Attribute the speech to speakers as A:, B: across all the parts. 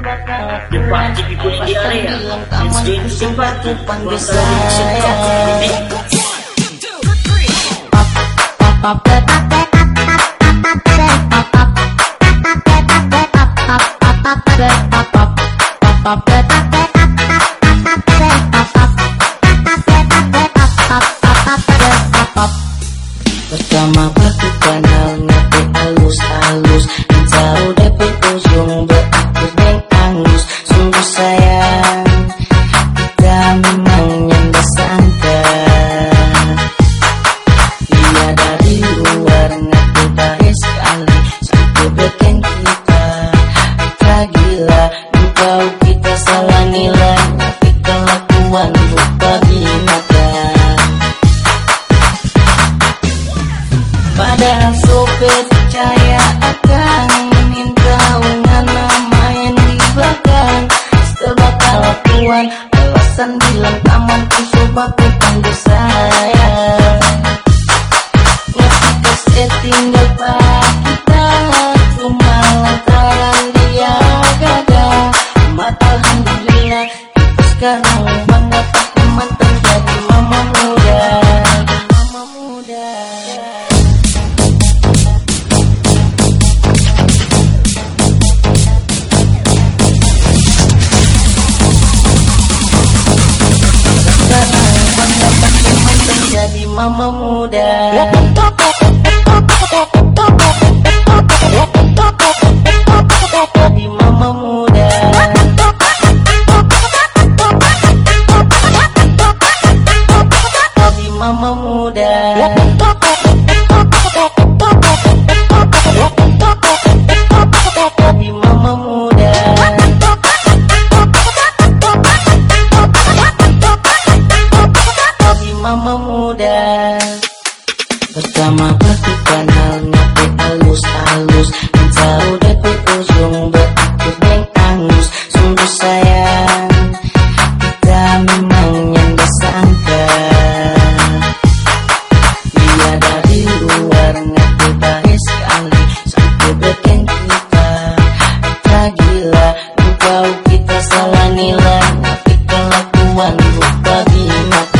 A: Pertama di Bibul Diarea Insting simpati
B: Kuasa Insting Kopi batu kanal nanti Jauh dari ujung Salah nilai Tapi kelakuan lupa binata Padahal sopir Karena mendapat teman terjadi mama muda Mama muda Karena mendapat teman terjadi mama muda mamuda Medina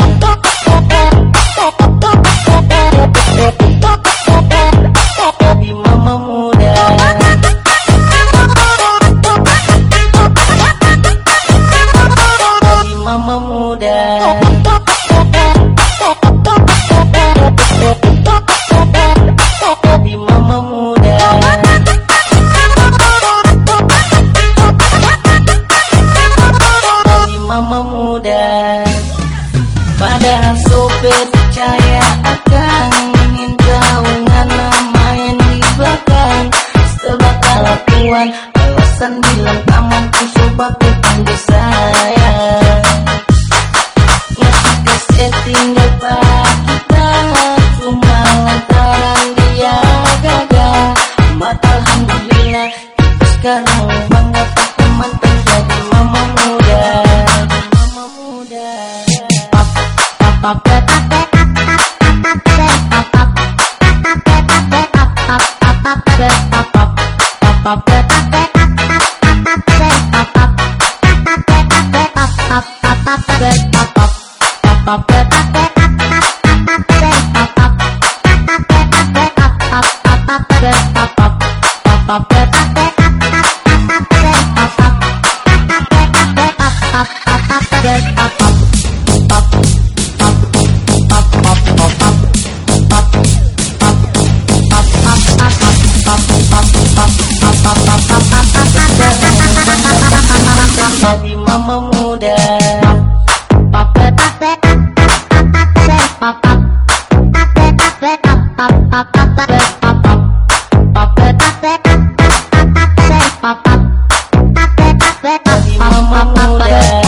B: mama muda. Padahal sopir percaya akan Ingin tahu ngana main di belakang. Sebab tuan Alasan bilang taman ku coba ku panggil saya Ngasih ke Pop, pop, Mamãe a mulher.